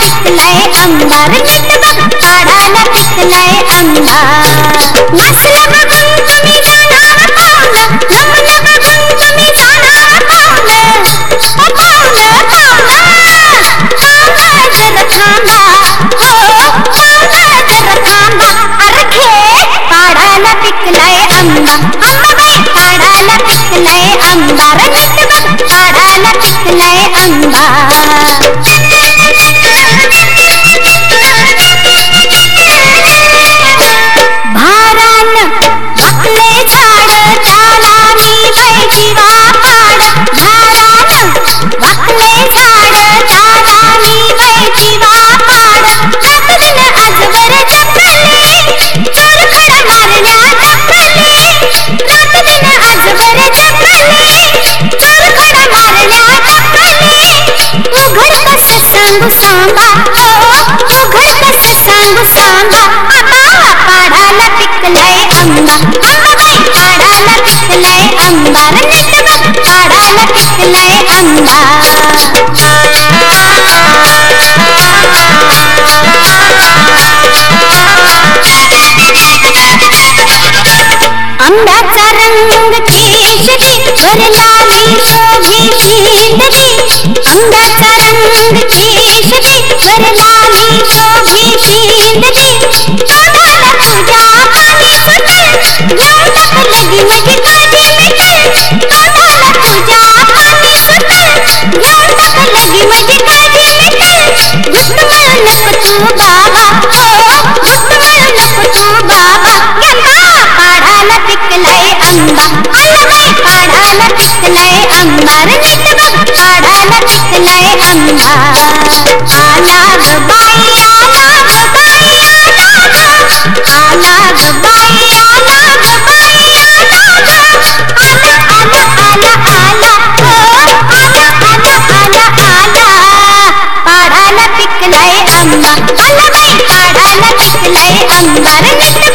अंबर नित बघ पाडाला पिकलाय आंबा नसला बघून तुम्ही जाणार पावलं नमलं बघून तुम्ही जाणार पावलं ओ पावलं पावलं पावलं जर थांबा हो पावलं जर थांबा अरे पाडाला पिकलाय आंबा अंबाबाई पाडाला पिकलाय आंबा रे नित बघ पाडाला पिकलाय कस सांगू सांबा हो उघड कस सांगू सांबा आता पाडाला पिकलाय आंबा अंबाबाई पाडाला पिकलाय आंबा रे नित बघ पाडाला पिकलाय आंबा आंब्याचा रंग केशरी वर लाली शोभी शिंदगी पिकलाय आंबा आलाबाई पाडाला पिकलाय आंबा रे नित आंबा आला ग बाई आला ग आला आला आला आला आला आला आला आला आला आला आला आला. पाडाला पिकलाय आंबा आलाबाई पाडाला पिकलाय आंबा रे नित बघ पाडाला पिकलाय